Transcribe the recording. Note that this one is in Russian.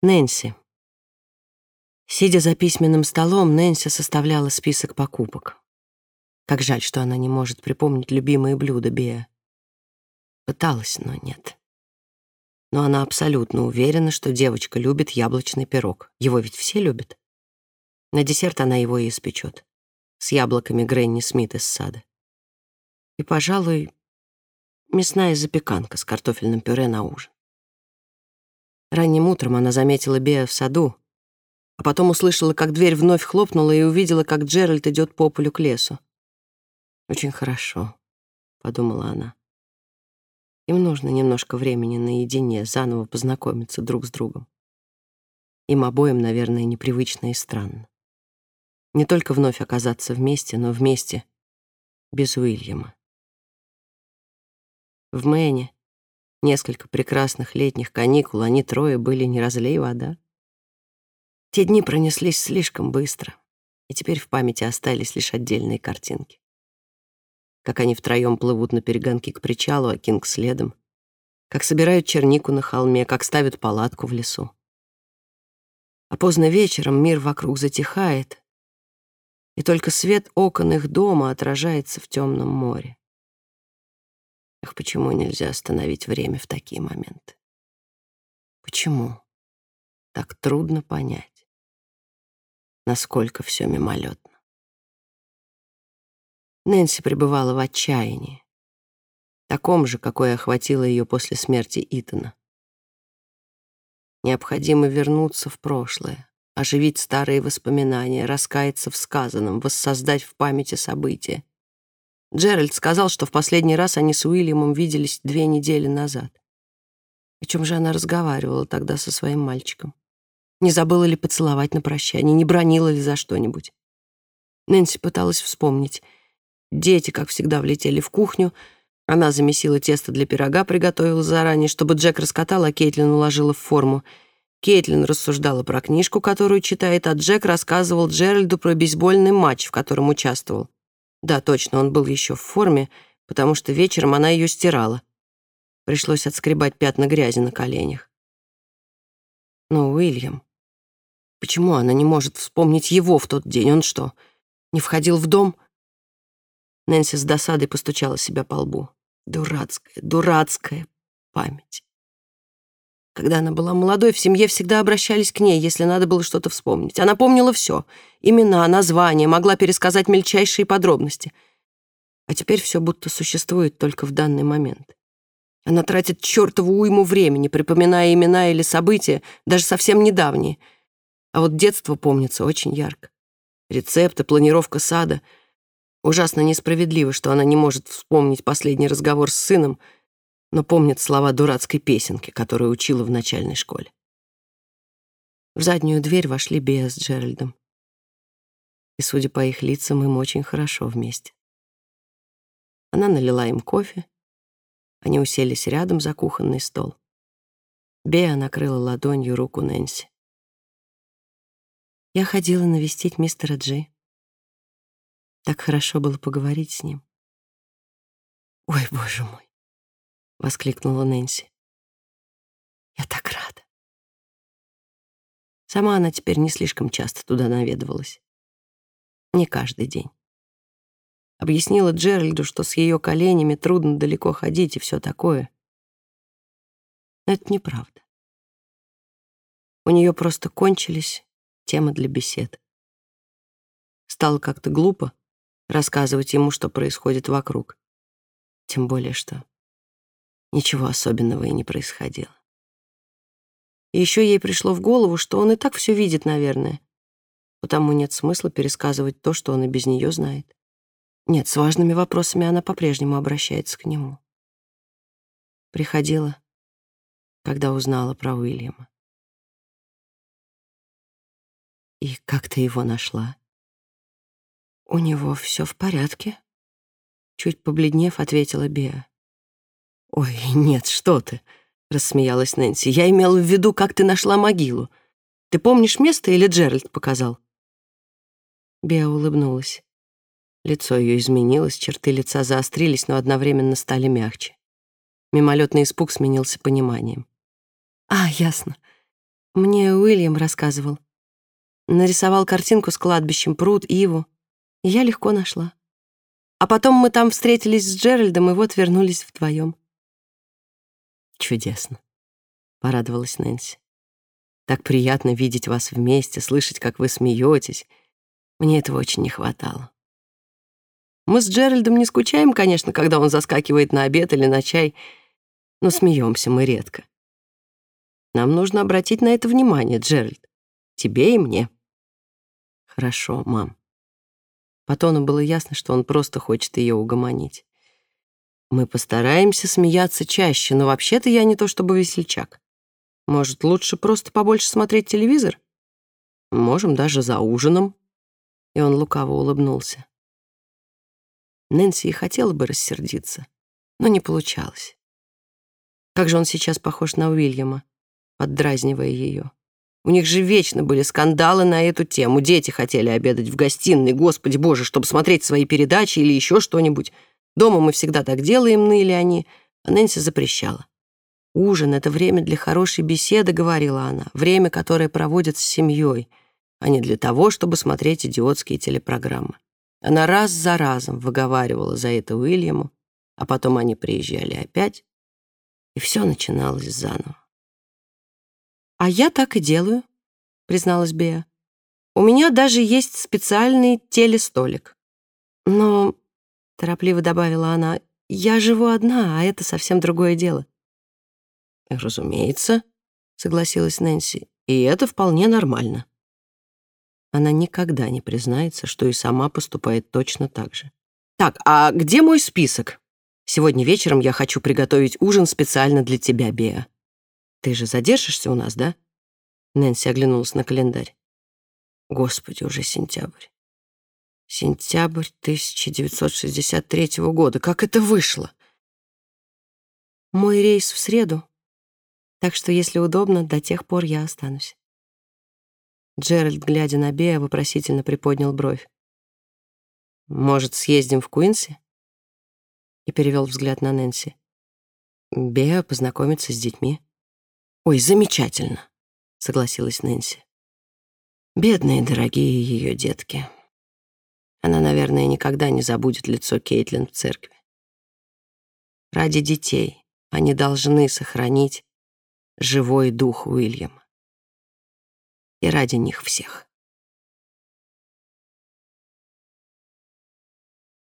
Нэнси. Сидя за письменным столом, Нэнси составляла список покупок. Как жаль, что она не может припомнить любимые блюда Беа. Пыталась, но нет. Но она абсолютно уверена, что девочка любит яблочный пирог. Его ведь все любят. На десерт она его и испечет. С яблоками Гренни Смит из сада. И, пожалуй, мясная запеканка с картофельным пюре на ужин. Ранним утром она заметила Беа в саду, а потом услышала, как дверь вновь хлопнула и увидела, как Джеральд идет по полю к лесу. «Очень хорошо», — подумала она. Им нужно немножко времени наедине, заново познакомиться друг с другом. Им обоим, наверное, непривычно и странно. Не только вновь оказаться вместе, но вместе без Уильяма. В Мэне несколько прекрасных летних каникул, они трое были не разлей вода. Те дни пронеслись слишком быстро, и теперь в памяти остались лишь отдельные картинки. Как они втроем плывут на перегонки к причалу, а Кинг следом. Как собирают чернику на холме, как ставят палатку в лесу. А поздно вечером мир вокруг затихает, и только свет окон их дома отражается в темном море. Ах, почему нельзя остановить время в такие моменты? Почему? Так трудно понять, насколько все мимолетно. Нэнси пребывала в отчаянии, таком же, какое охватило ее после смерти Итана. Необходимо вернуться в прошлое, оживить старые воспоминания, раскаяться в сказанном, воссоздать в памяти события, Джеральд сказал, что в последний раз они с Уильямом виделись две недели назад. О чем же она разговаривала тогда со своим мальчиком? Не забыла ли поцеловать на прощание, не бронила ли за что-нибудь? Нэнси пыталась вспомнить. Дети, как всегда, влетели в кухню. Она замесила тесто для пирога, приготовила заранее, чтобы Джек раскатал, а Кейтлин уложила в форму. Кейтлин рассуждала про книжку, которую читает, а Джек рассказывал Джеральду про бейсбольный матч, в котором участвовал. Да, точно, он был еще в форме, потому что вечером она ее стирала. Пришлось отскребать пятна грязи на коленях. Но Уильям... Почему она не может вспомнить его в тот день? Он что, не входил в дом? Нэнси с досадой постучала себя по лбу. Дурацкая, дурацкая память. Когда она была молодой, в семье всегда обращались к ней, если надо было что-то вспомнить. Она помнила все — имена, названия, могла пересказать мельчайшие подробности. А теперь все будто существует только в данный момент. Она тратит чертову уйму времени, припоминая имена или события, даже совсем недавние. А вот детство помнится очень ярко. Рецепты, планировка сада. Ужасно несправедливо, что она не может вспомнить последний разговор с сыном — но помнит слова дурацкой песенки, которую учила в начальной школе. В заднюю дверь вошли Беа с Джеральдом. И, судя по их лицам, им очень хорошо вместе. Она налила им кофе, они уселись рядом за кухонный стол. Беа накрыла ладонью руку Нэнси. Я ходила навестить мистера Джи. Так хорошо было поговорить с ним. Ой, боже мой. — воскликнула Нэнси. «Я так рада». Сама она теперь не слишком часто туда наведывалась. Не каждый день. Объяснила Джеральду, что с ее коленями трудно далеко ходить и все такое. Но это неправда. У нее просто кончились темы для бесед. Стало как-то глупо рассказывать ему, что происходит вокруг. Тем более, что ничего особенного и не происходило. Еще ей пришло в голову, что он и так все видит, наверное. Потому нет смысла пересказывать то, что он и без нее знает. Нет, с важными вопросами она по-прежнему обращается к нему. Приходила, когда узнала про Уильяма. И как ты его нашла? У него все в порядке. Чуть побледнев, ответила Беа. «Ой, нет, что ты!» — рассмеялась Нэнси. «Я имела в виду, как ты нашла могилу. Ты помнишь место или Джеральд показал?» Беа улыбнулась. Лицо ее изменилось, черты лица заострились, но одновременно стали мягче. Мимолетный испуг сменился пониманием. «А, ясно. Мне Уильям рассказывал. Нарисовал картинку с кладбищем, пруд, иву. И я легко нашла. А потом мы там встретились с Джеральдом, и вот вернулись вдвоем. Чудесно, — порадовалась Нэнси. Так приятно видеть вас вместе, слышать, как вы смеетесь. Мне этого очень не хватало. Мы с Джеральдом не скучаем, конечно, когда он заскакивает на обед или на чай, но смеемся мы редко. Нам нужно обратить на это внимание, Джеральд. Тебе и мне. Хорошо, мам. По тону было ясно, что он просто хочет ее угомонить. Мы постараемся смеяться чаще, но вообще-то я не то чтобы весельчак. Может, лучше просто побольше смотреть телевизор? Можем даже за ужином. И он лукаво улыбнулся. Нэнси и хотела бы рассердиться, но не получалось. Как же он сейчас похож на Уильяма, поддразнивая ее. У них же вечно были скандалы на эту тему. Дети хотели обедать в гостиной, господи боже, чтобы смотреть свои передачи или еще что-нибудь. Дома мы всегда так делаем, ныли они, а Нэнси запрещала. Ужин — это время для хорошей беседы, говорила она, время, которое проводят с семьей, а не для того, чтобы смотреть идиотские телепрограммы. Она раз за разом выговаривала за это Уильяму, а потом они приезжали опять, и все начиналось заново. «А я так и делаю», — призналась Беа. «У меня даже есть специальный телестолик. Но, — торопливо добавила она, — я живу одна, а это совсем другое дело. «Разумеется», — согласилась Нэнси, «и это вполне нормально». Она никогда не признается, что и сама поступает точно так же. «Так, а где мой список? Сегодня вечером я хочу приготовить ужин специально для тебя, Беа. Ты же задержишься у нас, да?» Нэнси оглянулась на календарь. «Господи, уже сентябрь. Сентябрь 1963 года. Как это вышло?» «Мой рейс в среду», так что, если удобно, до тех пор я останусь. Джеральд, глядя на Беа, вопросительно приподнял бровь. «Может, съездим в Куинси?» И перевел взгляд на Нэнси. «Беа познакомится с детьми». «Ой, замечательно», — согласилась Нэнси. «Бедные, дорогие ее детки. Она, наверное, никогда не забудет лицо Кейтлин в церкви. Ради детей они должны сохранить живой дух Уильяма. И ради них всех.